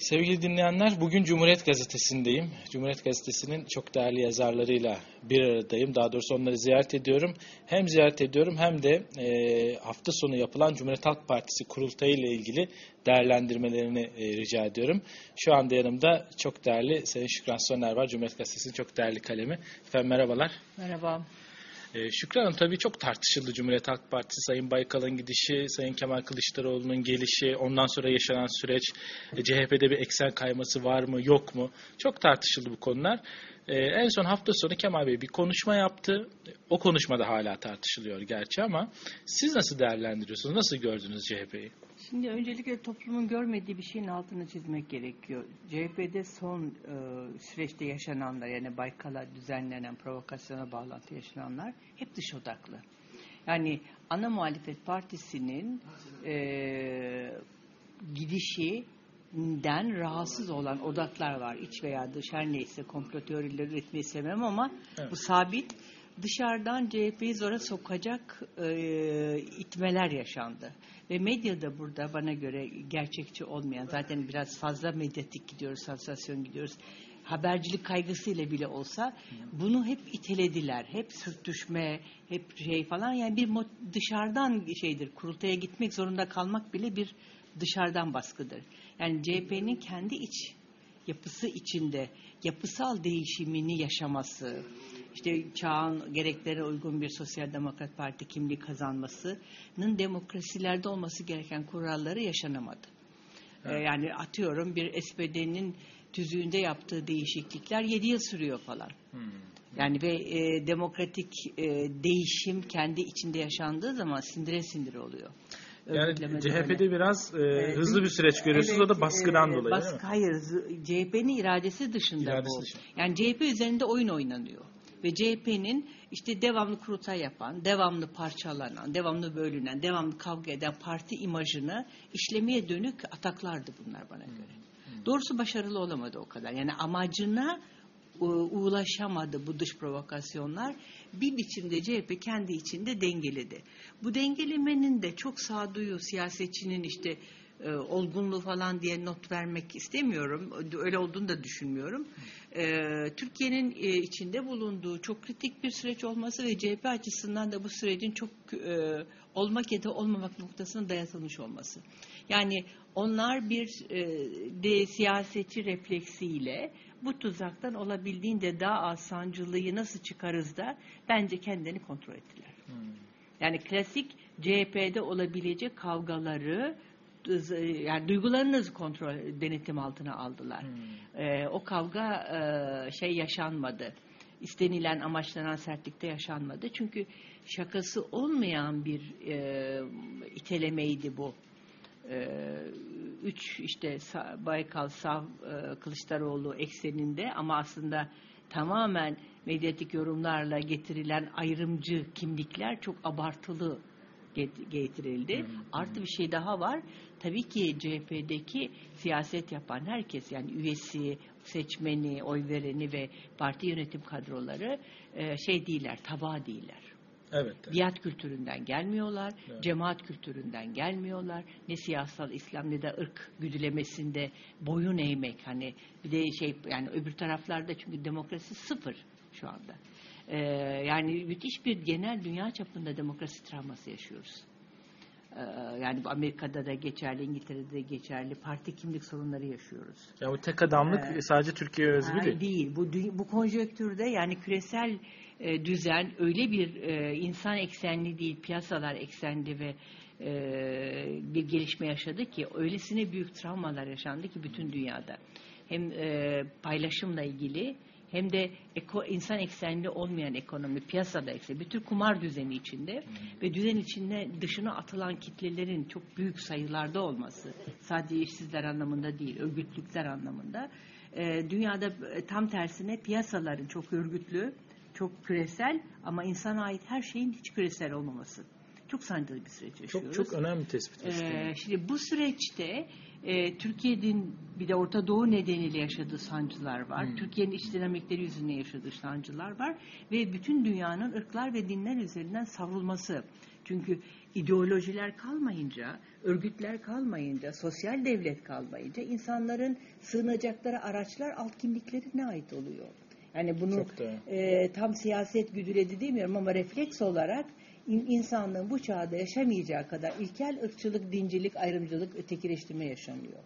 Sevgili dinleyenler, bugün Cumhuriyet Gazetesi'ndeyim. Cumhuriyet Gazetesi'nin çok değerli yazarlarıyla bir aradayım. Daha doğrusu onları ziyaret ediyorum. Hem ziyaret ediyorum hem de e, hafta sonu yapılan Cumhuriyet Halk Partisi kurultayı ile ilgili değerlendirmelerini e, rica ediyorum. Şu anda yanımda çok değerli Sayın Şükran Soner var. Cumhuriyet Gazetesi'nin çok değerli kalemi. Efendim merhabalar. Merhaba. Ee, Şükran Hanım tabii çok tartışıldı Cumhuriyet Halk Partisi, Sayın Baykal'ın gidişi, Sayın Kemal Kılıçdaroğlu'nun gelişi, ondan sonra yaşanan süreç, e, CHP'de bir eksen kayması var mı, yok mu? Çok tartışıldı bu konular. Ee, en son hafta sonu Kemal Bey bir konuşma yaptı. O konuşmada hala tartışılıyor gerçi ama siz nasıl değerlendiriyorsunuz, nasıl gördünüz CHP'yi? Şimdi öncelikle toplumun görmediği bir şeyin altını çizmek gerekiyor. CHP'de son e, süreçte yaşananlar yani Baykal'a düzenlenen provokasyona bağlantı yaşananlar hep dış odaklı. Yani ana muhalefet partisinin e, gidişinden rahatsız olan odaklar var. İç veya dış her neyse komplo teorileri üretmeyi sevmem ama Evet. bu sabit. Dışarıdan CHP'yi zora sokacak e, itmeler yaşandı. Ve medyada burada bana göre gerçekçi olmayan, zaten biraz fazla medyatik gidiyoruz, sansasyon gidiyoruz. Habercilik kaygısıyla bile olsa bunu hep itelediler. Hep sürtüşme, hep şey falan. Yani bir dışarıdan şeydir, kurultaya gitmek zorunda kalmak bile bir dışarıdan baskıdır. Yani CHP'nin kendi iç yapısı içinde yapısal değişimini yaşaması, işte çağın gereklerine uygun bir sosyal demokrat parti kimliği kazanmasının demokrasilerde olması gereken kuralları yaşanamadı. Ee, yani atıyorum bir SPD'nin tüzüğünde yaptığı değişiklikler 7 yıl sürüyor falan. Hmm. Yani ve e, demokratik e, değişim kendi içinde yaşandığı zaman sindire sindire oluyor. Yani CHP'de böyle. biraz e, Ee, hızlı bir süreç görüyorsunuz. o da baskıdan e, dolayı baskı? Hayır, CHP'nin iradesi dışında İradesi bu. dışında. Yani CHP üzerinde oyun oynanıyor. Ve CHP'nin işte devamlı kurultay yapan, devamlı parçalanan, devamlı bölünen, devamlı kavga eden parti imajını işlemeye dönük ataklardı bunlar bana göre. Doğrusu başarılı olamadı o kadar. Yani amacına ulaşamadı bu dış provokasyonlar. Bir biçimde CHP kendi içinde dengeledi. Bu dengelemenin de çok sağduyu siyasetçinin işte e, olgunluğu falan diye not vermek istemiyorum. Öyle olduğunu da düşünmüyorum. E, Türkiye'nin e, içinde bulunduğu çok kritik bir süreç olması ve CHP açısından da bu sürecin çok e, olmak ya da olmamak noktasına dayatılmış olması. Yani onlar bir e, de siyasetçi refleksiyle bu tuzaktan olabildiğince daha az sancılıyı nasıl çıkarız da bence kendilerini kontrol ettiler. Hmm. Yani klasik CHP'de olabilecek kavgaları yani duygularınızı kontrol denetim altına aldılar. Hmm. Ee, o kavga e, şey yaşanmadı. İstenilen amaçlanan sertlikte yaşanmadı. Çünkü şakası olmayan bir e, itelemeydi bu. E, üç işte Baykal, Sav, e, Kılıçdaroğlu ekseninde ama aslında tamamen medyatik yorumlarla getirilen ayrımcı kimlikler çok abartılı get- getirildi. Artı bir şey daha var. Tabii ki CHP'deki siyaset yapan herkes yani üyesi, seçmeni, oy vereni ve parti yönetim kadroları e, şey değiller, tabağı değiller. Evet. evet. Biat kültüründen gelmiyorlar, Evet. cemaat kültüründen gelmiyorlar. Ne siyasal İslam ne de ırk güdülemesinde boyun eğmek hani bir de şey yani öbür taraflarda çünkü demokrasi sıfır şu anda. Ee, yani müthiş bir genel dünya çapında demokrasi travması yaşıyoruz. Ee, yani Amerika'da da geçerli, İngiltere'de de geçerli. Parti kimlik sorunları yaşıyoruz. Ya bu tek adamlık Ee, sadece Türkiye'ye özgü Hayır, değil. değil. Bu bu konjonktürde yani küresel e, düzen öyle bir e, insan eksenli değil, piyasalar eksenli ve e, bir gelişme yaşadı ki öylesine büyük travmalar yaşandı ki bütün dünyada. Hem e, paylaşımla ilgili hem de eko, insan eksenli olmayan ekonomi, piyasada eksenli, bütün kumar düzeni içinde ve düzen içinde dışına atılan kitlelerin çok büyük sayılarda olması, sadece işsizler anlamında değil, örgütlükler anlamında, e, dünyada e, tam tersine piyasaların çok örgütlü, çok küresel ama insana ait her şeyin hiç küresel olmaması. Çok sancılı bir süreç yaşıyoruz. Çok çok önemli bir tespit. Ee, şimdi bu süreçte e, Türkiye'nin bir de Orta Doğu nedeniyle yaşadığı sancılar var. Hmm. Türkiye'nin iç dinamikleri yüzünden yaşadığı sancılar var. Ve bütün dünyanın ırklar ve dinler üzerinden savrulması. Çünkü ideolojiler kalmayınca, örgütler kalmayınca, sosyal devlet kalmayınca insanların sığınacakları araçlar alt kimliklerine ait oluyor. Yani bunu e, tam siyaset güdüledi demiyorum ama refleks olarak insanlığın bu çağda yaşamayacağı kadar ilkel ırkçılık, dincilik, ayrımcılık, ötekileştirme yaşanıyor.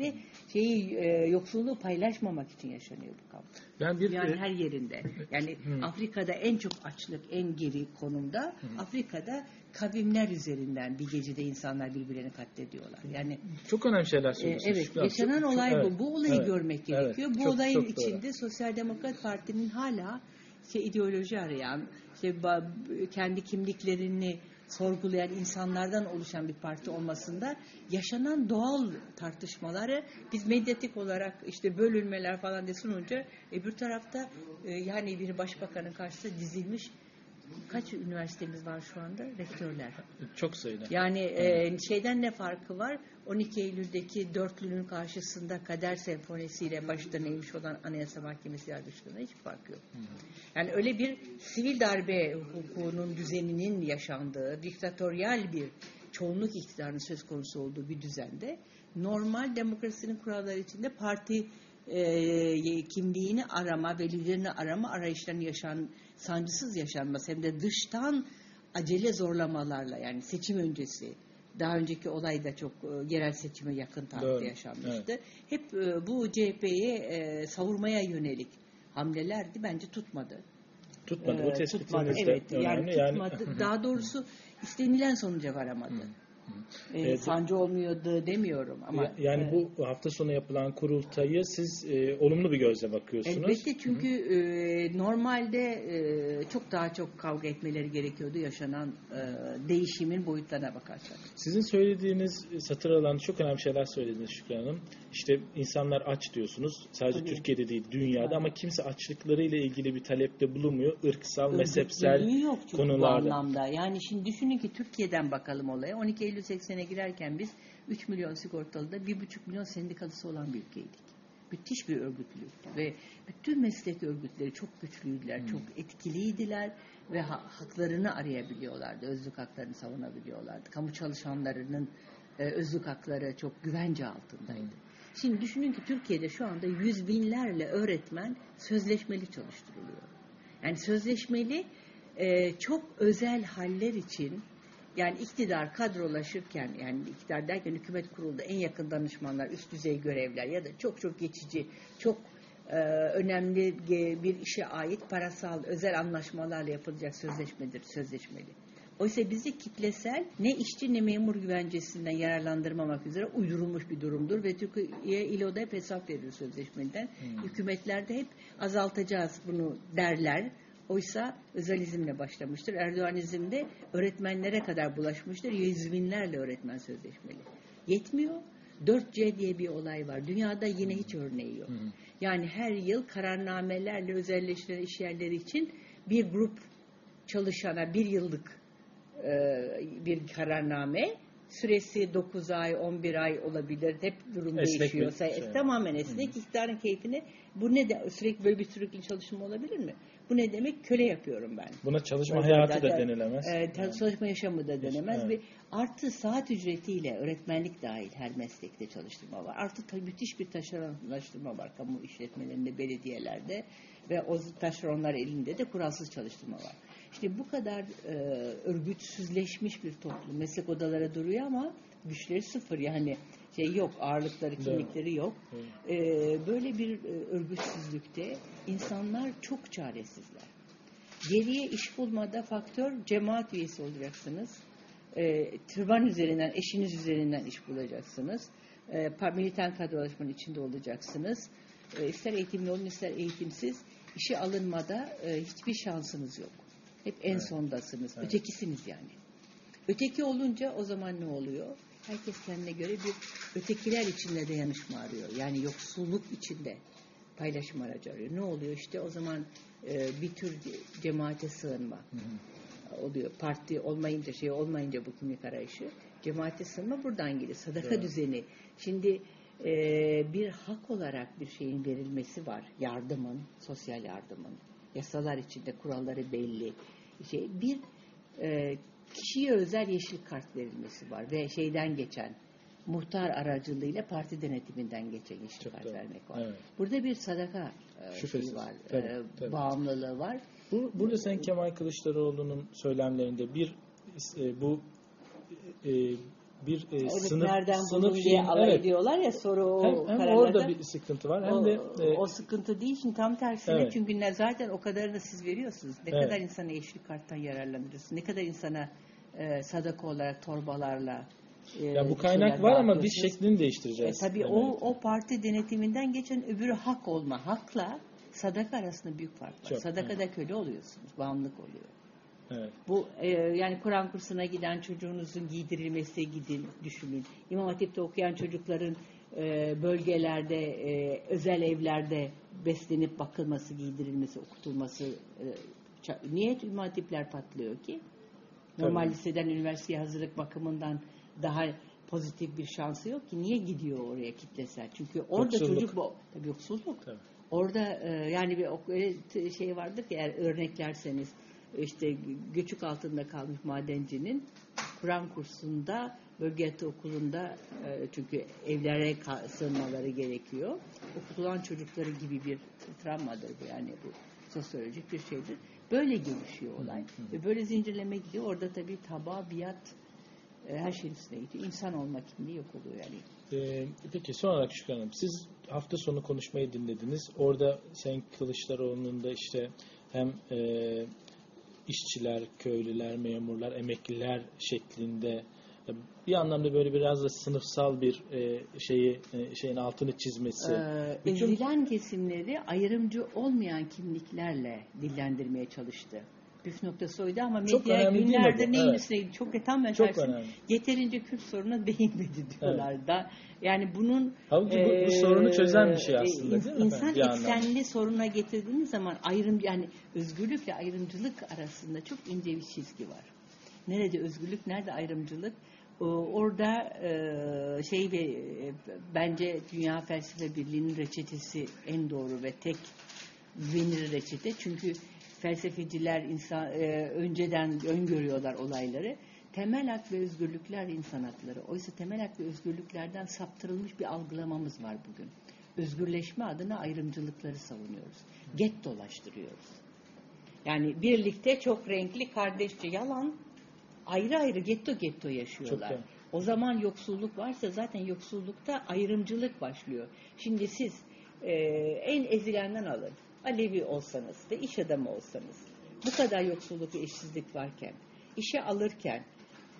Ve şeyi e, yoksulluğu paylaşmamak için yaşanıyor bu kavga. Ben bir Yani e, her yerinde. Yani Afrika'da en çok açlık, en geri konumda. Afrika'da kavimler üzerinden bir gecede insanlar birbirlerini katlediyorlar. Yani çok önemli şeyler e, söylüyorsunuz. evet, Şükran. yaşanan olay evet, bu. Bu olayı evet, görmek evet. gerekiyor. Bu Çok- olayın çok doğru. içinde Sosyal Demokrat Parti'nin hala şey ideoloji arayan, işte kendi kimliklerini sorgulayan insanlardan oluşan bir parti olmasında yaşanan doğal tartışmaları biz medyatik olarak işte bölünmeler falan diye sununca öbür tarafta e, yani bir başbakanın karşısında dizilmiş kaç üniversitemiz var şu anda? Rektörler. Çok sayıda. Yani e, şeyden ne farkı var? 12 Eylül'deki dörtlünün karşısında kader senfonisiyle başta neymiş olan Anayasa Mahkemesi yargıçlarına hiçbir farkı yok. Yani öyle bir sivil darbe hukukunun düzeninin yaşandığı, diktatöryal bir çoğunluk iktidarının söz konusu olduğu bir düzende normal demokrasinin kuralları içinde parti e, kimliğini arama ve liderini arama arayışlarının yaşan, sancısız yaşanması hem de dıştan acele zorlamalarla yani seçim öncesi daha önceki olay da çok e, yerel seçime yakın tarihte Doğru, yaşanmıştı. Hep e, bu CHP'yi e, savurmaya yönelik hamlelerdi bence tutmadı. Tutmadı. Ee, Bu tespitiniz tutmadı. Evet yani önemli. tutmadı. Daha doğrusu istenilen sonuca varamadı. Ee, Evet. sancı olmuyordu demiyorum ama Ya- yani e, bu hafta sonu yapılan kurultayı siz e, olumlu bir gözle bakıyorsunuz. Elbette çünkü e, normalde e, çok daha çok kavga etmeleri gerekiyordu yaşanan e, değişimin boyutlarına bakarsak. Sizin söylediğiniz satır alan çok önemli şeyler söylediniz Şükran Hanım. İşte insanlar aç diyorsunuz. Sadece Tabii. Türkiye'de değil dünyada Tabii. ama kimse açlıklarıyla ilgili bir talepte bulunmuyor. Irksal, mezhepsel Örgütlülüğü yok çünkü bu konularda. anlamda. Yani şimdi düşünün ki Türkiye'den bakalım olaya. 12 Eylül 80'e girerken biz 3 milyon sigortalıda 1,5 milyon sendikalısı olan bir ülkeydik. Müthiş bir örgütlülüktü ve bütün meslek örgütleri çok güçlüydüler, Hmm. çok etkiliydiler ve ha- haklarını arayabiliyorlardı, özlük haklarını savunabiliyorlardı. Kamu çalışanlarının e, özlük hakları çok güvence altındaydı. Hmm. Şimdi düşünün ki Türkiye'de şu anda yüz binlerle öğretmen sözleşmeli çalıştırılıyor. Yani sözleşmeli e, çok özel haller için yani iktidar kadrolaşırken yani iktidar derken hükümet kurulda en yakın danışmanlar, üst düzey görevler ya da çok çok geçici, çok e, önemli bir işe ait parasal özel anlaşmalarla yapılacak sözleşmedir, sözleşmeli. Oysa bizi kitlesel ne işçi ne memur güvencesinden yararlandırmamak üzere uydurulmuş bir durumdur ve Türkiye İLO'da hep hesap verir sözleşmeden. Hükümetlerde hep azaltacağız bunu derler. Oysa özalizmle başlamıştır. Erdoğanizmde öğretmenlere kadar bulaşmıştır. Yüz binlerle öğretmen sözleşmeli. Yetmiyor. 4C diye bir olay var. Dünyada yine hiç örneği yok. Yani her yıl kararnamelerle özelleştirilen iş yerleri için bir grup çalışana bir yıllık e, bir kararname süresi 9 ay 11 ay olabilir hep durum Esnek değişiyorsa bir şey. tamamen esnek iktidarın keyfine bu ne de sürekli böyle bir sürekli çalışma olabilir mi? Bu ne demek? Köle yapıyorum ben. Buna çalışma Böyle hayatı da zaten, denilemez. E, ta- çalışma yaşamı da denemez Evet. ve artı saat ücretiyle öğretmenlik dahil her meslekte çalıştırma var. Artı tabii müthiş bir taşeronlaştırma var kamu işletmelerinde, belediyelerde ve o taşeronlar elinde de kuralsız çalıştırma var. İşte bu kadar e, örgütsüzleşmiş bir toplum. Meslek odalara duruyor ama güçleri sıfır yani şey yok ağırlıkları kimlikleri yok. E, böyle bir e, örgütsüzlükte insanlar çok çaresizler. Geriye iş bulmada faktör cemaat üyesi olacaksınız. E, tırban üzerinden, eşiniz üzerinden iş bulacaksınız. E, militan kadrolaşmanın içinde olacaksınız. E, ister eğitimli olun ister eğitimsiz. işe alınmada e, hiçbir şansınız yok. Hep en sondasınız. Ötekisiniz yani. Öteki olunca o zaman ne oluyor? Herkes kendine göre bir ötekiler içinde de yanışma arıyor. Yani yoksulluk içinde paylaşım aracı arıyor. Ne oluyor işte o zaman e, bir tür ce- cemaate sığınma oluyor. Parti olmayınca şey olmayınca bu kimlik arayışı cemaate sığınma buradan geliyor. Sadaka Evet. düzeni. Şimdi e, bir hak olarak bir şeyin verilmesi var. Yardımın, sosyal yardımın. Yasalar içinde kuralları belli. Şey, bir e, kişiye özel yeşil kart verilmesi var ve şeyden geçen muhtar aracılığıyla parti denetiminden geçen yeşil Çok kart doğru. vermek var. Evet. Burada bir sadaka e, Şüphesiz. var, Tabii, e, tabii. bağımlılığı var. Bu, burada Sayın Kemal Kılıçdaroğlu'nun söylemlerinde bir e, bu e, bir e, Evet, sınıf nereden sınıf diye şeyin- alay evet, ediyorlar ya soru o hem, hem kararlarda. orada bir sıkıntı var hem o, de e, o sıkıntı değil şimdi tam tersine Evet. çünkü ne zaten o kadarını siz veriyorsunuz. Ne Evet. kadar insana yeşil karttan yararlanıyorsunuz. Ne kadar insana e, sadaka olarak torbalarla e, ya bu kaynak var ama biz şeklini E, değiştireceğiz. tabii o, o parti denetiminden geçen öbürü hak olma. Hakla sadaka arasında büyük fark var. Çok, Sadakada köle oluyorsunuz. Bağımlılık oluyor. Evet. Bu e, yani Kur'an kursuna giden çocuğunuzun giydirilmesi gidin düşünün. İmam Hatip'te okuyan çocukların e, bölgelerde e, özel evlerde beslenip bakılması, giydirilmesi, okutulması e, niye İmam Hatipler patlıyor ki? Normal Tabii. liseden üniversiteye hazırlık bakımından daha pozitif bir şansı yok ki. Niye gidiyor oraya kitlesel? Çünkü orada Yoksulluk. çocuk bu tabii yoksulluk. Tabii. Orada e, yani bir şey vardır ki eğer örneklerseniz işte göçük altında kalmış madencinin Kur'an kursunda bölge okulunda e, çünkü evlere sığınmaları gerekiyor. Okutulan çocukları gibi bir travmadır bu yani bu sosyolojik bir şeydir. Böyle gelişiyor olay. Ve böyle zincirleme gidiyor. Orada tabii taba, biat e, her şeyin üstüne gidiyor. İnsan olma kimliği yok oluyor yani. Ee, peki son olarak Şükran Hanım siz hafta sonu konuşmayı dinlediniz. Orada Sayın Kılıçdaroğlu'nun da işte hem e, işçiler, köylüler, memurlar, emekliler şeklinde e, bir anlamda böyle biraz da sınıfsal bir e, şeyi e, şeyin altını çizmesi. Ee, Bütün- ezilen kesimleri ayrımcı olmayan kimliklerle dillendirmeye çalıştı. Püf noktası oydu ama Çok medya mi bu? neyin Evet. üstüne çok tam ben Çok tersine, önemli. Yeterince Kürt sorununa değinmedi diyorlar da. Yani bunun Halbuki bu- bu sorunu çözen bir şey aslında, ins- değil mi İnsan anlamda. eksenli soruna getirdiğiniz zaman ayrım yani özgürlükle ayrımcılık arasında çok ince bir çizgi var. Nerede özgürlük, nerede ayrımcılık? Orada e, şey ve e, bence Dünya Felsefe Birliği'nin reçetesi en doğru ve tek güvenilir reçete. Çünkü felsefeciler insan e, önceden öngörüyorlar olayları. Temel hak ve özgürlükler insan hakları. Oysa temel hak ve özgürlüklerden saptırılmış bir algılamamız var bugün. Özgürleşme adına ayrımcılıkları savunuyoruz. Gettolaştırıyoruz. Yani birlikte çok renkli kardeşçe yalan ayrı ayrı getto getto yaşıyorlar. Çok. O zaman yoksulluk varsa zaten yoksullukta ayrımcılık başlıyor. Şimdi siz e, en ezilenden alın. Alevi olsanız ve iş adamı olsanız bu kadar yoksulluk ve işsizlik varken işe alırken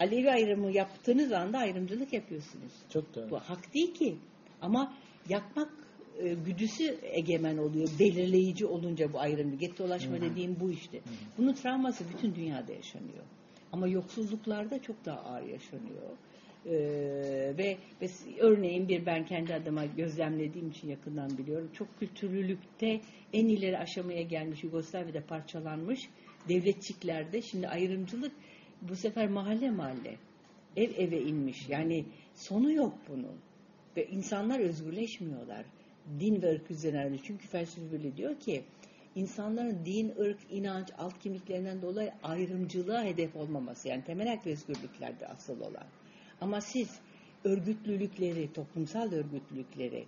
Alevi ayrımı yaptığınız anda ayrımcılık yapıyorsunuz. Çok doğru. Bu hak değil ki. Ama yapmak e, güdüsü egemen oluyor. Belirleyici olunca bu ayrım. Gettolaşma dediğim bu işte. Bunun travması bütün dünyada yaşanıyor. Ama yoksulluklarda çok daha ağır yaşanıyor. Ee, ve, ve örneğin bir ben kendi adıma gözlemlediğim için yakından biliyorum. Çok kültürlülükte en ileri aşamaya gelmiş Yugoslavya'da parçalanmış devletçiklerde şimdi ayrımcılık bu sefer mahalle mahalle ev eve inmiş. Yani sonu yok bunun. Ve insanlar özgürleşmiyorlar. Din ve ırk üzerine. Çünkü felsefe böyle diyor ki insanların din, ırk, inanç, alt kimliklerinden dolayı ayrımcılığa hedef olmaması. Yani temel hak ve özgürlüklerde asıl olan. Ama siz örgütlülükleri, toplumsal örgütlülükleri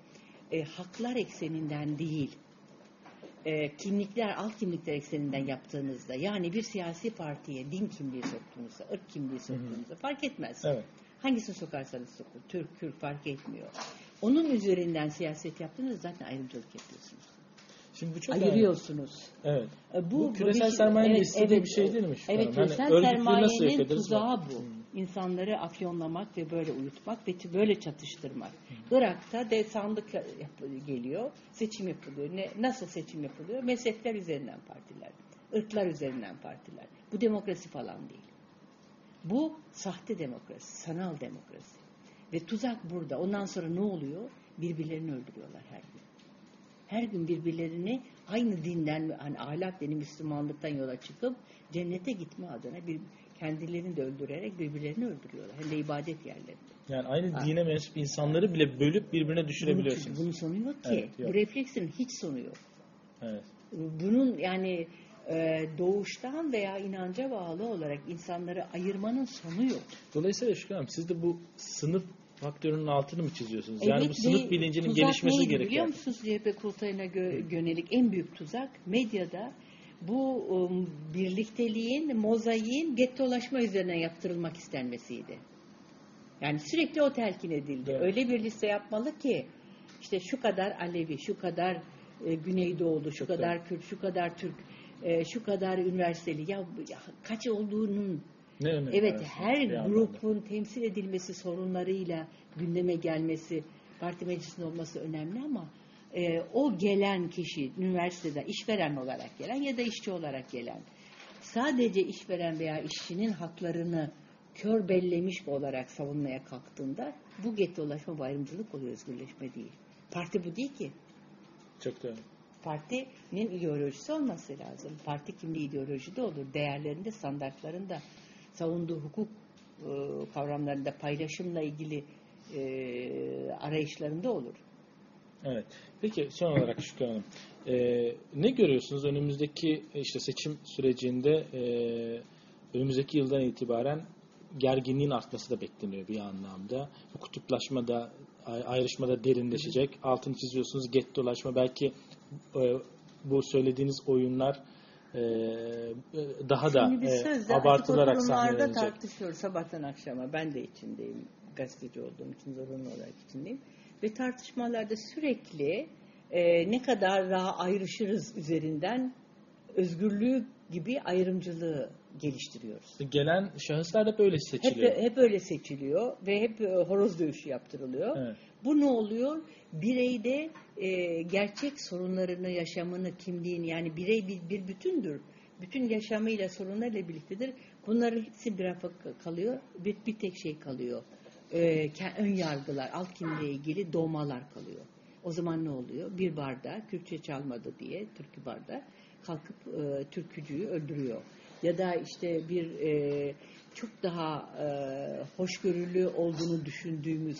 e, haklar ekseninden değil, e, kimlikler, alt kimlikler ekseninden yaptığınızda yani bir siyasi partiye din kimliği soktuğunuzda, ırk kimliği soktuğunuzda fark etmez. Evet. Hangisini sokarsanız sokun. Türk, Kürt fark etmiyor. Onun üzerinden siyaset yaptığınızda zaten ayrımcılık yapıyorsunuz. Şimdi bu çok. Ayırıyorsunuz. Evet. E, Bu küresel sermayenin de istediği bir şey değil mi şu Evet? Hani küresel yok sermayenin tuzağı bak. bu. Hmm. İnsanları afyonlamak ve böyle uyutmak ve böyle çatıştırmak. Irak'ta de sandık geliyor, seçim yapılıyor. Ne, nasıl seçim yapılıyor? Mezhepler üzerinden partiler, ırklar üzerinden partiler. Bu demokrasi falan değil. Bu sahte demokrasi, sanal demokrasi. Ve tuzak burada. Ondan sonra ne oluyor? Birbirlerini öldürüyorlar her gün. Her gün birbirlerini aynı dinden, hani ahlak dini Müslümanlıktan yola çıkıp cennete gitme adına bir kendilerini de öldürerek birbirlerini öldürüyorlar. Hem de ibadet yerlerinde. Yani aynı Ha. dine mensup insanları bile bölüp birbirine düşürebiliyorsunuz. Bunun, bunun sonu yok ki. Evet, yok. Bu reflekslerin hiç sonu yok. Evet. Bunun yani e, doğuştan veya inanca bağlı olarak insanları ayırmanın sonu yok. Dolayısıyla Şükran Hanım siz de bu sınıf faktörünün altını mı çiziyorsunuz? yani Evet bu sınıf bilincinin gelişmesi neydi gerekiyor. Biliyor musunuz CHP kurultayına gö- yönelik en büyük tuzak medyada bu um, birlikteliğin, mozaiğin gettolaşma üzerine yaptırılmak istenmesiydi. Yani sürekli o telkin edildi. Evet. Öyle bir liste yapmalı ki işte şu kadar Alevi, şu kadar e, Güneydoğulu, şu Çok kadar Kürt, şu kadar Türk, e, şu kadar üniversiteli. Ya, ya kaç olduğunun Ne Evet her bir anlamda? grubun temsil edilmesi sorunlarıyla gündeme gelmesi, parti meclisinde olması önemli ama e, o gelen kişi üniversitede işveren olarak gelen ya da işçi olarak gelen sadece işveren veya işçinin haklarını kör bellemiş olarak savunmaya kalktığında bu gettolaşma ayrımcılık oluyor özgürleşme değil. Parti bu değil ki. Çok doğru. Partinin ideolojisi olması lazım. Parti kimliği ideolojide olur. Değerlerinde, standartlarında, savunduğu hukuk e, kavramlarında, paylaşımla ilgili e, arayışlarında olur. Evet. Peki son olarak Şükran Hanım. Ee, ne görüyorsunuz önümüzdeki işte seçim sürecinde e, önümüzdeki yıldan itibaren gerginliğin artması da bekleniyor bir anlamda. Bu kutuplaşma da ay- ayrışma da derinleşecek. Altını çiziyorsunuz gettolaşma belki e, bu söylediğiniz oyunlar e, daha da e, abartılarak sahnelenecek. tartışıyoruz sabahtan akşama. Ben de içindeyim. Gazeteci olduğum için zorunlu olarak içindeyim. Ve tartışmalarda sürekli e, ne kadar daha ayrışırız üzerinden özgürlüğü gibi ayrımcılığı geliştiriyoruz. Gelen şahıslar da böyle Hep, seçiliyor. hep öyle seçiliyor ve hep e, horoz dövüşü yaptırılıyor. Evet. Bu ne oluyor? Bireyde e, gerçek sorunlarını, yaşamını, kimliğini yani birey bir, bir bütündür. Bütün yaşamıyla, sorunlarıyla birliktedir. Bunların hepsi bir rafa kalıyor. Bir, bir tek şey kalıyor. E, ön yargılar, alt kimliğe ilgili doğmalar kalıyor. O zaman ne oluyor? Bir barda Kürtçe çalmadı diye, türkü barda kalkıp e, türkücüyü öldürüyor. Ya da işte bir e, çok daha e, hoşgörülü olduğunu düşündüğümüz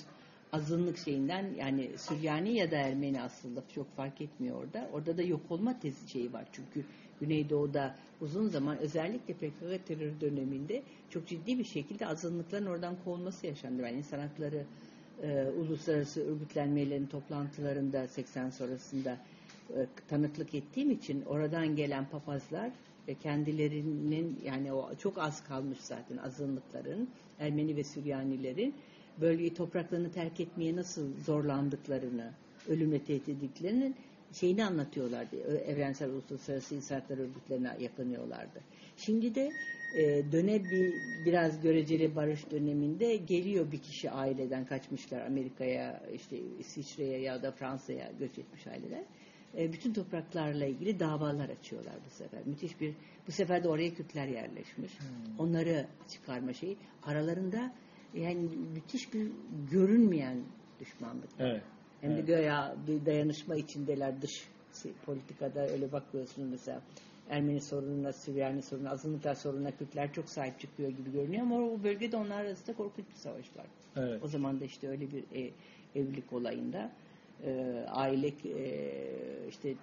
azınlık şeyinden yani Süryani ya da Ermeni aslında çok fark etmiyor orada. Orada da yok olma tezi şeyi var. Çünkü Güneydoğu'da uzun zaman özellikle PKK terör döneminde çok ciddi bir şekilde azınlıkların oradan kovulması yaşandı. Yani insan hakları e, uluslararası örgütlenmelerin toplantılarında 80 sonrasında e, tanıklık ettiğim için oradan gelen papazlar ve kendilerinin yani o çok az kalmış zaten azınlıkların Ermeni ve Süryanilerin bölgeyi topraklarını terk etmeye nasıl zorlandıklarını, ölümle tehdit edildiklerinin şeyini anlatıyorlardı. Evrensel Uluslararası İnsan Hakları Örgütlerine yakınıyorlardı. Şimdi de e, döne bir biraz göreceli barış döneminde geliyor bir kişi aileden kaçmışlar Amerika'ya, işte İsviçre'ye ya da Fransa'ya göç etmiş aileler. E, bütün topraklarla ilgili davalar açıyorlar bu sefer. Müthiş bir bu sefer de oraya Kürtler yerleşmiş. Onları çıkarma şeyi aralarında yani müthiş bir görünmeyen düşmanlık. Evet. Hem de Evet. göya bir dayanışma içindeler dış politikada öyle bakıyorsunuz mesela Ermeni sorununa, Süryani sorununa, azınlıklar sorununa Kürtler çok sahip çıkıyor gibi görünüyor ama o bölgede onlar arasında korkunç bir savaş var. Evet. O zaman da işte öyle bir e, evlilik olayında e, aile e, işte e,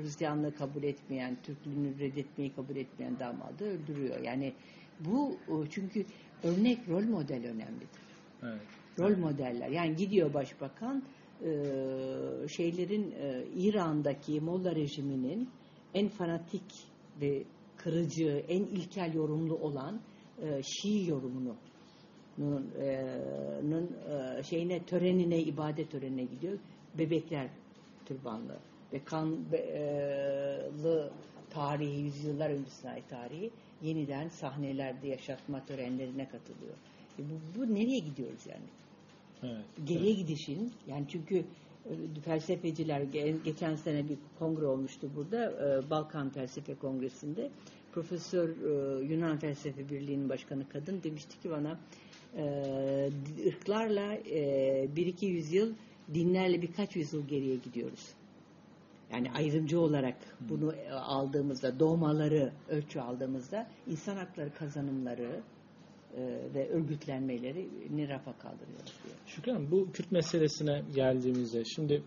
Hristiyanlığı kabul etmeyen, Türklüğünü reddetmeyi kabul etmeyen damadı öldürüyor. Yani bu o, çünkü örnek rol model önemlidir Evet. rol modeller. Yani gidiyor başbakan e, şeylerin e, İran'daki Molla rejiminin en fanatik ve kırıcı, en ilkel yorumlu olan e, Şii yorumunu nun, e, şeyine törenine, ibadet törenine gidiyor. Bebekler türbanlı ve kanlı tarihi, yüzyıllar öncesine ait tarihi yeniden sahnelerde yaşatma törenlerine katılıyor. E bu, bu nereye gidiyoruz yani? Evet. geriye gidişin yani çünkü e, felsefeciler ge- geçen sene bir kongre olmuştu burada e, Balkan Felsefe Kongresi'nde Profesör e, Yunan Felsefe Birliği'nin başkanı kadın demişti ki bana ırklarla bir iki yüzyıl dinlerle birkaç yüzyıl geriye gidiyoruz. Yani ayrımcı olarak bunu aldığımızda, doğmaları ölçü aldığımızda insan hakları kazanımları ve örgütlenmeleri rafa kaldırıyoruz diyor. Şükran bu Kürt meselesine geldiğimizde şimdi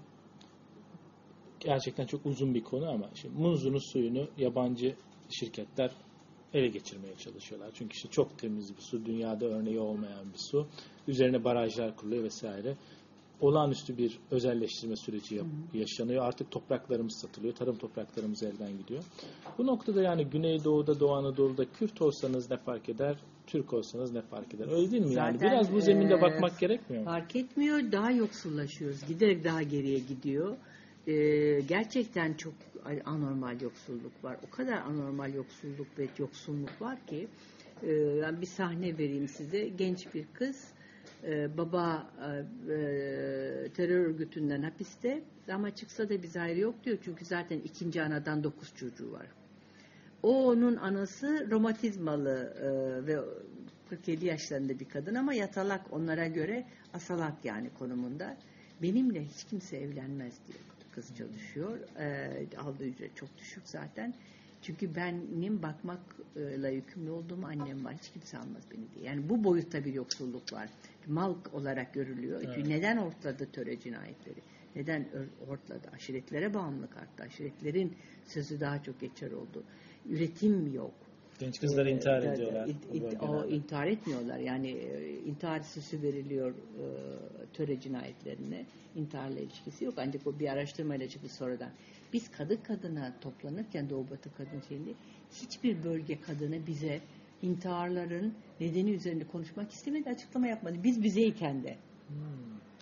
gerçekten çok uzun bir konu ama şimdi muzunu suyunu yabancı şirketler ele geçirmeye çalışıyorlar. Çünkü işte çok temiz bir su, dünyada örneği olmayan bir su. Üzerine barajlar kuruluyor vesaire. Olağanüstü bir özelleştirme süreci yap- yaşanıyor. Artık topraklarımız satılıyor. Tarım topraklarımız elden gidiyor. Bu noktada yani Güneydoğu'da, Doğu Anadolu'da Kürt olsanız ne fark eder? Türk olsanız ne fark eder? Öyle değil mi yani? Zaten, Biraz bu zeminde e, bakmak gerekmiyor mu? Fark etmiyor, daha yoksullaşıyoruz. Giderek daha geriye gidiyor. Ee, gerçekten çok anormal yoksulluk var. O kadar anormal yoksulluk ve yoksunluk var ki e, ben bir sahne vereyim size. Genç bir kız e, baba e, e, terör örgütünden hapiste ama çıksa da biz ayrı yok diyor. Çünkü zaten ikinci anadan dokuz çocuğu var. O onun anası romatizmalı e, ve 47 yaşlarında bir kadın ama yatalak onlara göre asalak yani konumunda. Benimle hiç kimse evlenmez diyor. Kız çalışıyor. E, aldığı ücret çok düşük zaten. Çünkü benim bakmakla yükümlü olduğum annem var. Hiç kimse almaz beni diye. Yani bu boyutta bir yoksulluk var. Mal olarak görülüyor. Evet. Neden ortladı töre cinayetleri? Neden ortladı? Aşiretlere bağımlılık arttı. Aşiretlerin sözü daha çok geçer oldu. Üretim yok. Genç kızlar intihar Ee, ediyorlar. it- it- o intihar etmiyorlar. Yani e, intihar süsü veriliyor e, töre cinayetlerine. İntiharla ilişkisi yok. Ancak o bir araştırmayla çıktı sonradan. Biz kadın kadına toplanırken Doğu Batı kadın şeyinde hiçbir bölge kadını bize intiharların nedeni üzerinde konuşmak istemedi, açıklama yapmadı. Biz bizeyken de.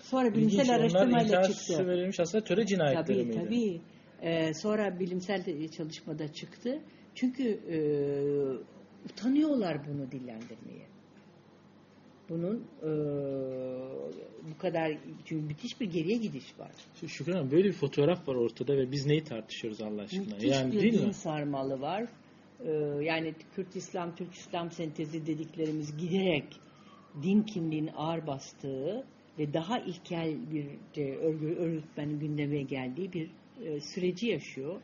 Sonra İlginç, bilimsel onlar araştırmayla çıktı. süsü verilmiş aslında töre cinayetleri Tabii miydi? tabii. Ee, sonra bilimsel çalışmada çıktı. Çünkü e, utanıyorlar bunu dillendirmeye. Bunun e, bu kadar çünkü müthiş bir geriye gidiş var. Şükran Hanım böyle bir fotoğraf var ortada ve biz neyi tartışıyoruz Allah aşkına? Müthiş yani bir değil din mi? sarmalı var. Ee, yani Kürt İslam, Türk İslam sentezi dediklerimiz giderek din kimliğinin ağır bastığı ve daha ilkel bir e, örgü, örgütmenin gündeme geldiği bir e, süreci yaşıyor.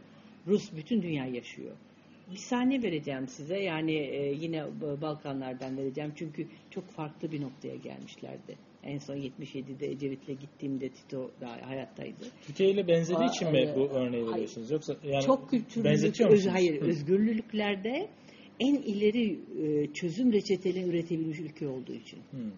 Rus bütün dünya yaşıyor. Bir sahne vereceğim size. Yani e, yine B- Balkanlardan vereceğim. Çünkü çok farklı bir noktaya gelmişlerdi. En son 77'de Ecevit'le gittiğimde Tito daha hayattaydı. Türkiye ile benzediği için mi bu örneği veriyorsunuz? Yoksa yani çok kültürlülük, öz, hayır Hı. özgürlüklerde en ileri e, çözüm reçetelerini üretebilmiş ülke olduğu için. Hı.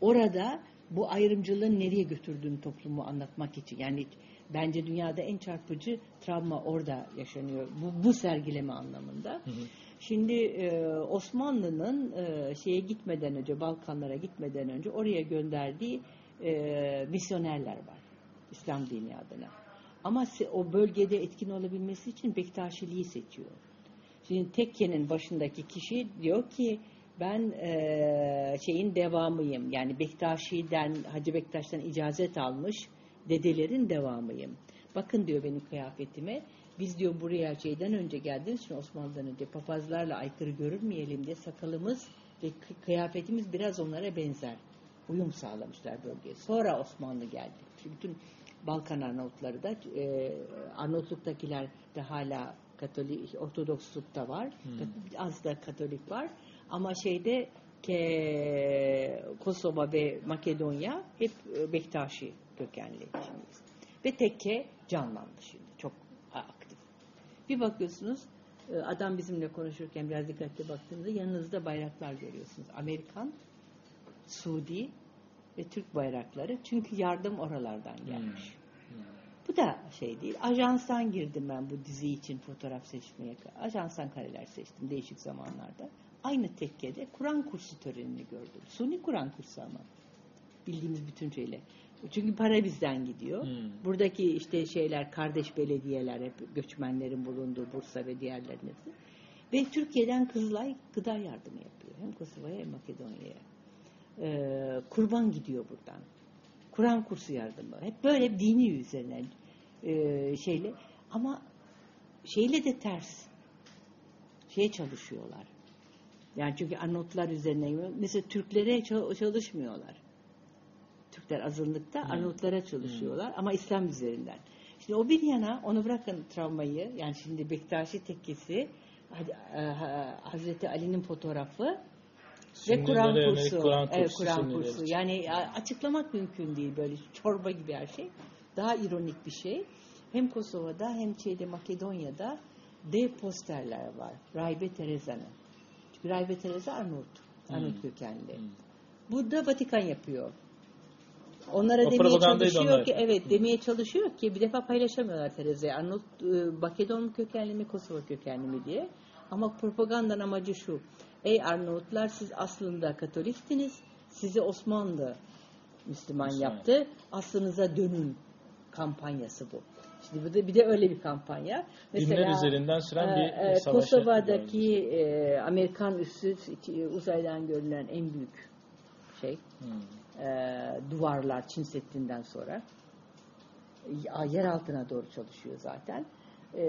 Orada bu ayrımcılığın nereye götürdüğünü toplumu anlatmak için. Yani bence dünyada en çarpıcı travma orada yaşanıyor. Bu, bu sergileme anlamında. Hı hı. Şimdi e, Osmanlı'nın e, şeye gitmeden önce, Balkanlara gitmeden önce oraya gönderdiği e, misyonerler var. İslam dini adına. Ama o bölgede etkin olabilmesi için Bektaşiliği seçiyor. Şimdi tekkenin başındaki kişi diyor ki ben e, şeyin devamıyım. Yani Bektaşi'den, Hacı Bektaş'tan icazet almış dedelerin devamıyım. Bakın diyor benim kıyafetime. Biz diyor buraya şeyden önce geldiğimiz için Osmanlı'dan önce papazlarla aykırı görünmeyelim diye sakalımız ve kı- kıyafetimiz biraz onlara benzer. Uyum sağlamışlar bölgeye. Sonra Osmanlı geldi. Çünkü bütün Balkan Arnavutları da e, Arnavutluk'takiler de hala Katolik, Ortodoksluk da var. Az da Katolik var. Ama şeyde ke, Kosova ve Makedonya hep e, Bektaşi kökenli şimdi. Ve tekke canlandı şimdi. Çok aktif. Bir bakıyorsunuz e, adam bizimle konuşurken biraz dikkatli baktığınızda yanınızda bayraklar görüyorsunuz. Amerikan, Suudi ve Türk bayrakları. Çünkü yardım oralardan gelmiş. Bu da şey değil. Ajanstan girdim ben bu dizi için fotoğraf seçmeye. Ajanstan kareler seçtim değişik zamanlarda. Aynı tekkede Kur'an kursu törenini gördüm. Suni Kur'an kursu ama. Bildiğimiz bütün şeyler. Çünkü para bizden gidiyor. Hmm. Buradaki işte şeyler kardeş belediyeler hep göçmenlerin bulunduğu Bursa ve diğerlerinin hepsi. Ve Türkiye'den Kızılay gıda yardımı yapıyor. Hem Kosova'ya hem Makedonya'ya. Ee, kurban gidiyor buradan. Kur'an kursu yardımı. Hep böyle dini üzerine e, şeyle ama şeyle de ters. Şeye çalışıyorlar. Yani çünkü Arnavutlar üzerine mesela Türklere ça- çalışmıyorlar. Türkler azınlıkta Arnavutlara çalışıyorlar ama İslam üzerinden. Şimdi o bir yana onu bırakın travmayı yani şimdi Bektaşi tekkesi e, ha- Hazreti Ali'nin fotoğrafı ve Kur'an kursu. Kur'an evet, kursu, Kur'an Sünniler kursu. Yani açıklamak mümkün değil böyle çorba gibi her şey. Daha ironik bir şey. Hem Kosova'da hem şeyde Makedonya'da dev posterler var. Rahibe Tereza'nın. Çünkü Rahibe Tereza Arnavut. Arnavut kökenli. Hmm. Burada Vatikan yapıyor. Onlara O demeye çalışıyor onlar ki evet demeye çalışıyor ki bir defa paylaşamıyorlar Tereza'yı. Arnavut e, Makedon kökenli mi Kosova kökenli mi diye. Ama propagandanın amacı şu. Ey Arnavutlar siz aslında Katoliktiniz. Sizi Osmanlı Müslüman Müslüman. yaptı. Aslınıza dönün kampanyası bu. Şimdi bir de, bir de öyle bir kampanya. Dinler üzerinden süren bir e, e, savaşa Kosova'daki e, Amerikan üssü uzaydan görülen en büyük şey Hmm. e, duvarlar Çin Seddi'nden sonra yer altına doğru çalışıyor zaten. E,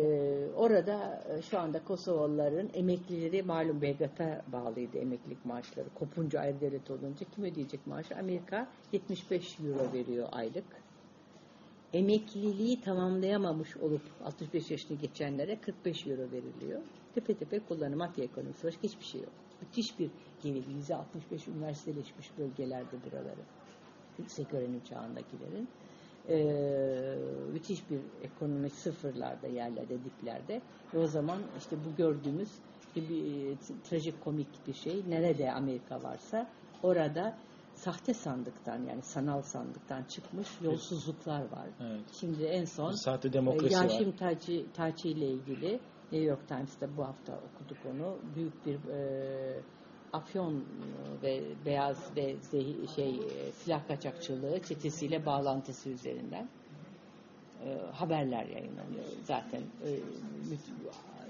orada e, şu anda Kosovalıların emeklileri malum Belgrad'a bağlıydı emeklilik maaşları. Kopunca ayrı devlet olunca kim ödeyecek maaşı? Amerika 75 euro veriyor aylık. Emekliliği tamamlayamamış olup 65 yaşını geçenlere 45 euro veriliyor. Tepe tepe kullanım maddi ekonomisi başka hiçbir şey yok. Müthiş bir gelir. %65 üniversiteleşmiş bölgelerde buraları. Yüksek öğrenim çağındakilerin. Ee, müthiş bir ekonomi sıfırlarda yerlerde diplerde ve o zaman işte bu gördüğümüz bir, bir trajik komik bir şey nerede Amerika varsa orada sahte sandıktan yani sanal sandıktan çıkmış yolsuzluklar var. Evet. Şimdi en son Bir sahte e, demokrasi var. Yaşim Taci, Taci ile ilgili New York Times'ta bu hafta okuduk onu. Büyük bir e, afyon ve beyaz ve zehi, şey e, silah kaçakçılığı çetesiyle bağlantısı üzerinden e, haberler yayınlanıyor. Zaten e,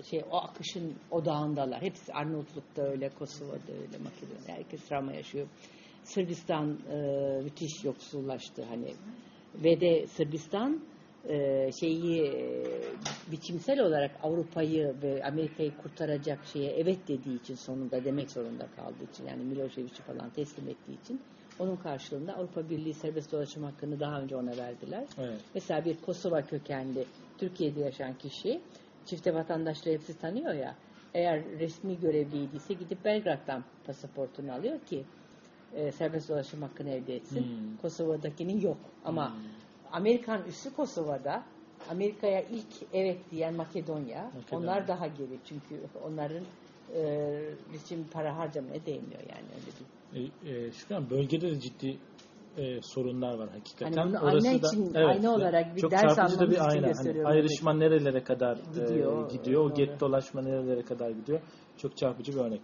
şey o akışın odağındalar. Hepsi Arnavutluk'ta öyle, Kosova'da öyle, Makedonya. Herkes travma yaşıyor. Sırbistan e, müthiş yoksullaştı hani ve de Sırbistan e, şeyi e, biçimsel olarak Avrupa'yı ve Amerika'yı kurtaracak şeye evet dediği için sonunda demek zorunda kaldığı için yani Milošević'i falan teslim ettiği için onun karşılığında Avrupa Birliği serbest dolaşım hakkını daha önce ona verdiler. Evet. Mesela bir Kosova kökenli Türkiye'de yaşayan kişi çifte vatandaşlığı hepsi tanıyor ya eğer resmi görevliydiyse gidip Belgrad'dan pasaportunu alıyor ki e, serbest dolaşım hakkını elde etsin. Hmm. Kosova'dakinin yok. Ama Hmm. Amerikan üssü Kosova'da Amerika'ya ilk evet diyen Makedonya. Makedonya. Onlar daha geri çünkü onların e, için para harcamaya değmiyor yani öyle bir E, e, Şükran bölgede de ciddi e, sorunlar var hakikaten. Hani Orası ayna da- için, ayna olarak bir çok ders almamız bir için ayna. Hani ayrışma nerelere kadar gidiyor, e, gidiyor. O get dolaşma nerelere kadar gidiyor. Çok çarpıcı bir örnek.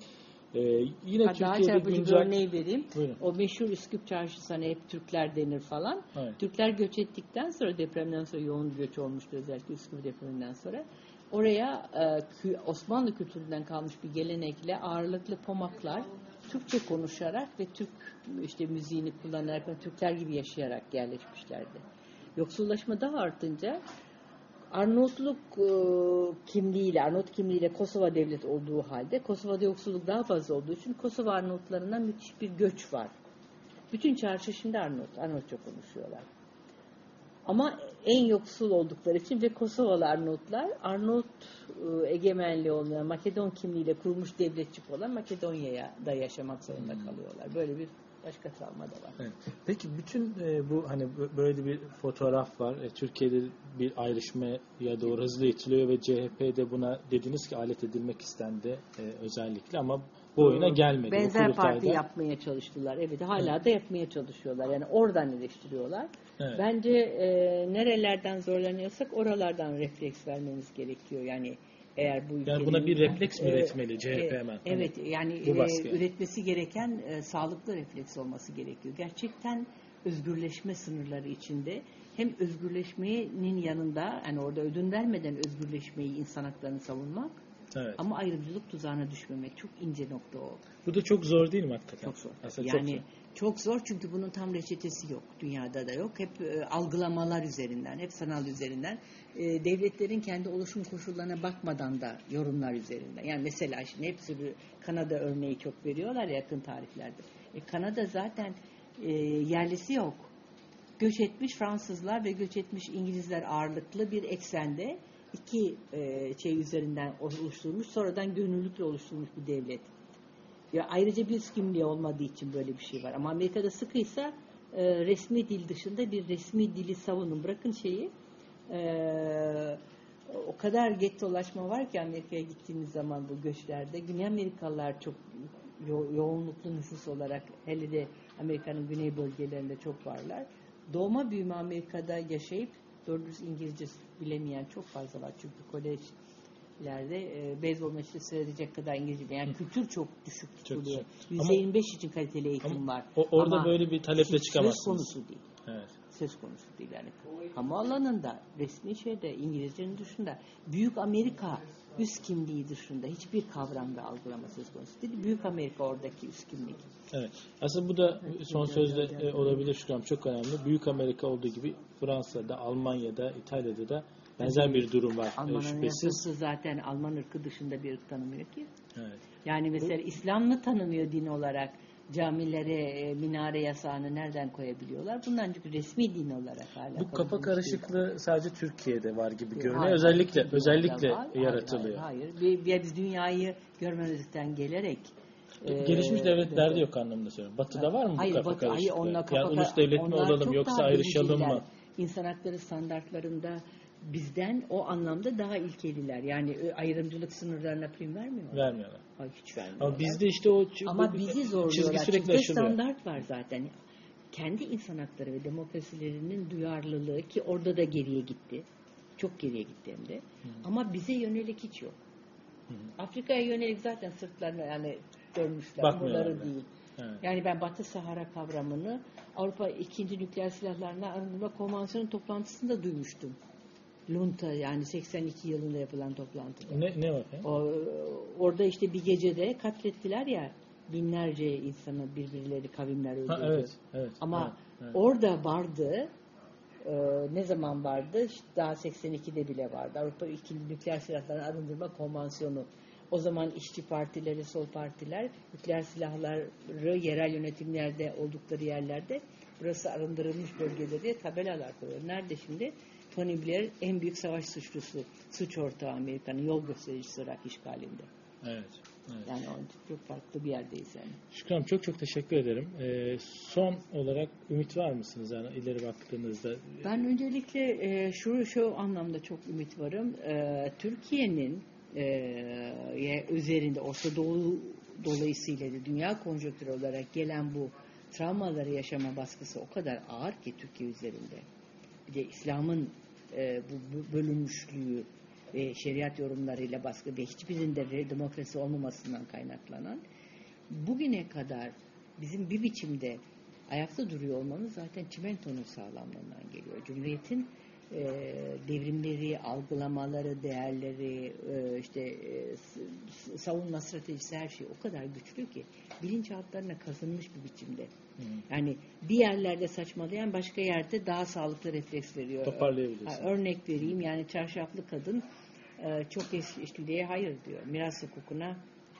E, yine Ha, daha Türkiye'de çarpıcı bir güncel... örneği vereyim. Buyurun. O meşhur Üsküp çarşısı hani hep Türkler denir falan. Evet. Türkler göç ettikten sonra depremden sonra yoğun göç olmuştu özellikle Üsküp depreminden sonra. Oraya e, Osmanlı kültüründen kalmış bir gelenekle ağırlıklı pomaklar Türkçe konuşarak ve Türk işte müziğini kullanarak ve Türkler gibi yaşayarak yerleşmişlerdi. Yoksullaşma daha artınca Arnavutluk e, kimliğiyle, Arnavut kimliğiyle Kosova devlet olduğu halde Kosova'da yoksulluk daha fazla olduğu için Kosova Arnavutlarından müthiş bir göç var. Bütün çarşı şimdi Arnavut, Arnavutça konuşuyorlar. Ama en yoksul oldukları için ve Kosovalı Arnavutlar Arnavut e, egemenliği olmayan Makedon kimliğiyle kurulmuş devletçik olan Makedonya'ya da yaşamak zorunda kalıyorlar. Böyle bir başka travma da var. Evet. Peki bütün e, bu hani bö- böyle bir fotoğraf var. E, Türkiye'de bir ayrışmaya doğru hızlı itiliyor ve CHP'de buna dediniz ki alet edilmek istendi e, özellikle ama bu oyuna gelmedi. Benzer parti yapmaya çalıştılar. Evet hala da yapmaya çalışıyorlar. Yani oradan eleştiriyorlar. Evet. Bence e, nerelerden zorlanıyorsak oralardan refleks vermemiz gerekiyor. Yani eğer bu ülkenin... Yani buna bir refleks mi E, üretmeli CHP e, hemen? Hani Evet yani bu e, üretmesi gereken e, sağlıklı refleks olması gerekiyor. Gerçekten özgürleşme sınırları içinde hem özgürleşmenin yanında yani orada ödün vermeden özgürleşmeyi insan haklarını savunmak Evet. ama ayrımcılık tuzağına düşmemek çok ince nokta o. Bu da çok zor değil mi hakikaten? Çok zor. Aslında çok yani zor. çok zor çünkü bunun tam reçetesi yok. Dünyada da yok. Hep e, algılamalar üzerinden, hep sanal üzerinden. E, devletlerin kendi oluşum koşullarına bakmadan da yorumlar üzerinden. Yani mesela şimdi hepsi bir Kanada örneği çok veriyorlar ya yakın tarihlerde. E, Kanada zaten e, yerlisi yok. Göç etmiş Fransızlar ve göç etmiş İngilizler ağırlıklı bir eksende iki e, şey üzerinden oluşturulmuş, sonradan gönüllülükle oluşturulmuş bir devlet. Ya ayrıca bir kimliği olmadığı için böyle bir şey var. Ama Amerika'da sıkıysa e, resmi dil dışında bir resmi dili savunun. Bırakın şeyi e, o kadar gettolaşma var ki Amerika'ya gittiğiniz zaman bu göçlerde. Güney Amerikalılar çok yo- yoğunluklu nüfus olarak hele de Amerika'nın güney bölgelerinde çok varlar. Doğma büyüme Amerika'da yaşayıp doğru dürüst İngilizce bilemeyen çok fazla var. Çünkü kolejlerde e, beyzbol maçı seyredecek kadar İngilizce yani kültür çok düşük tutuluyor. düşük. Ama- %25 için kaliteli eğitim Ama var. o- orada Ama böyle bir taleple çıkamazsınız. Söz konusu değil Evet. söz konusu değil yani. Kamu alanında, resmi şeyde, İngilizcenin dışında, Büyük Amerika üst kimliği dışında hiçbir kavramda algılama söz konusu değil. Büyük Amerika oradaki üst kimlik. Evet. Aslında bu da son sözde e, olabilir Şükran çok önemli. Büyük Amerika olduğu gibi Fransa'da, Almanya'da, İtalya'da da benzer bir durum var e, Alman şüphesiz. Zaten Alman ırkı dışında bir ırk tanımıyor ki. Evet. Yani mesela İslam'ı tanımıyor din olarak. Camilere, e, minare yasağını nereden koyabiliyorlar? Bundan çünkü resmi din olarak hala. Bu kafa karışıklığı sadece Türkiye'de var gibi görünüyor. Hayır, özellikle hayır, özellikle hayır, hayır, yaratılıyor. Hayır, hayır. Bir, bir biz dünyayı görmezlikten gelerek e, Gelişmiş devletlerde yok anlamda söylüyorum. Batı'da var mı bu hayır, kafa Batı, hayır, karışıklığı? onunla kafa, yani ulus devlet mi olalım yoksa ayrışalım mı? İnsan hakları standartlarında bizden o anlamda daha ilkeliler. Yani e, ayrımcılık sınırlarına prim vermiyorlar. Vermiyorlar. Hayır, hiç vermiyorlar. Ama bizde işte o Ama bizi çizgi zorluyorlar. sürekli Çünkü aşılıyor. standart var zaten. Kendi insan hakları ve demokrasilerinin duyarlılığı ki orada da geriye gitti. Çok geriye gitti hem de. Ama bize yönelik hiç yok. Afrika'ya yönelik zaten sırtlarına yani dönmüşler. Bunları değil. Evet. Yani ben Batı Sahara kavramını Avrupa ikinci nükleer silahlarına arındırma konvansiyonu toplantısında duymuştum. Lunta yani 82 yılında yapılan toplantıda. Ne, ne var? efendim? O, orada işte bir gecede katlettiler ya binlerce insanı birbirleri kavimler öldürdü. Ha, evet, evet. Ama evet, evet. orada vardı e, ne zaman vardı? İşte daha 82'de bile vardı. Avrupa İkinci Nükleer Silahlarını Arındırma Konvansiyonu. O zaman işçi partileri, sol partiler nükleer silahları yerel yönetimlerde oldukları yerlerde burası arındırılmış bölgedir diye tabelalar koyuyor. Nerede şimdi? Tony Blair en büyük savaş suçlusu, suç ortağı Amerika'nın yol göstericisi Irak işgalinde. evet, evet. Yani çok farklı bir yerdeyiz yani. Şükran çok çok teşekkür ederim. Ee, son olarak ümit var mısınız yani ileri baktığınızda? Ben öncelikle e, şu şu anlamda çok ümit varım. E, Türkiye'nin e, üzerinde Orta Doğu dolayısıyla da dünya konjonktürü olarak gelen bu travmaları yaşama baskısı o kadar ağır ki Türkiye üzerinde. Bir de İslam'ın e, bu, bu bölünmüşlüğü ve şeriat yorumlarıyla baskı ve hiçbirinde re- demokrasi olmamasından kaynaklanan bugüne kadar bizim bir biçimde ayakta duruyor olmamız zaten çimentonun sağlamlığından geliyor. Cumhuriyetin e, devrimleri, algılamaları, değerleri, e, işte e, savunma stratejisi her şey o kadar güçlü ki bilinçaltlarına kazınmış bir biçimde. Yani bir yerlerde saçmalayan başka yerde daha sağlıklı refleks veriyor. Toparlayabilirsin. Örnek vereyim yani çarşaflı kadın e, çok eşliliğe hayır diyor. Miras hukukuna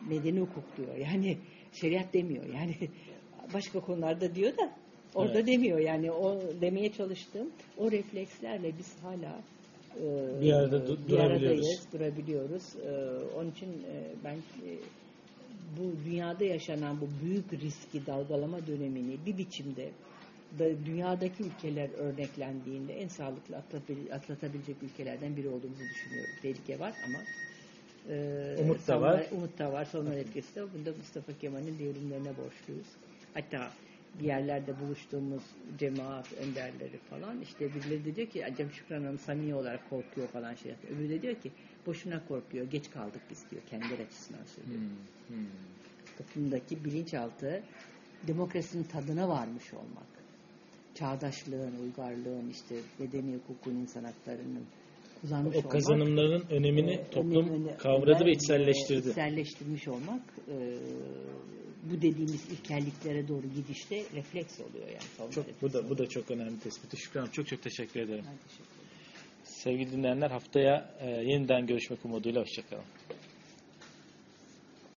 medeni hukuk diyor. Yani şeriat demiyor. Yani başka konularda diyor da orada Evet. demiyor. Yani o demeye çalıştım. O reflekslerle biz hala e, Bir yerde du- bir durabiliyoruz. durabiliyoruz. E, onun için e, ben e, bu dünyada yaşanan bu büyük riski dalgalama dönemini bir biçimde da dünyadaki ülkeler örneklendiğinde en sağlıklı atlatabil- atlatabilecek ülkelerden biri olduğumuzu düşünüyorum. Tehlike var ama e, Umut da var. Umut da var. Savunma etkisi de. Bunda Mustafa Kemal'in devrimlerine borçluyuz. Hatta bir yerlerde buluştuğumuz cemaat önderleri falan işte birileri de diyor ki Acem Şükran Hanım samimi olarak korkuyor falan şey yapıyor. Öbürü de diyor ki boşuna korkuyor. Geç kaldık biz diyor. Kendileri açısından söylüyor Hmm, hmm. toplumdaki bilinçaltı demokrasinin tadına varmış olmak. Çağdaşlığın, uygarlığın, işte medeni hukukun, insan haklarının kullanmış O olmak. kazanımların önemini e, toplum önemini- kavradı ve içselleştirdi. içselleştirmiş olmak e, bu dediğimiz ilkelliklere doğru gidişte refleks oluyor yani. savunma Çok, bu da bu da çok önemli tespiti. Şükran çok çok teşekkür ederim. Ben teşekkür ederim. Sevgili dinleyenler haftaya e, yeniden görüşmek umuduyla hoşçakalın.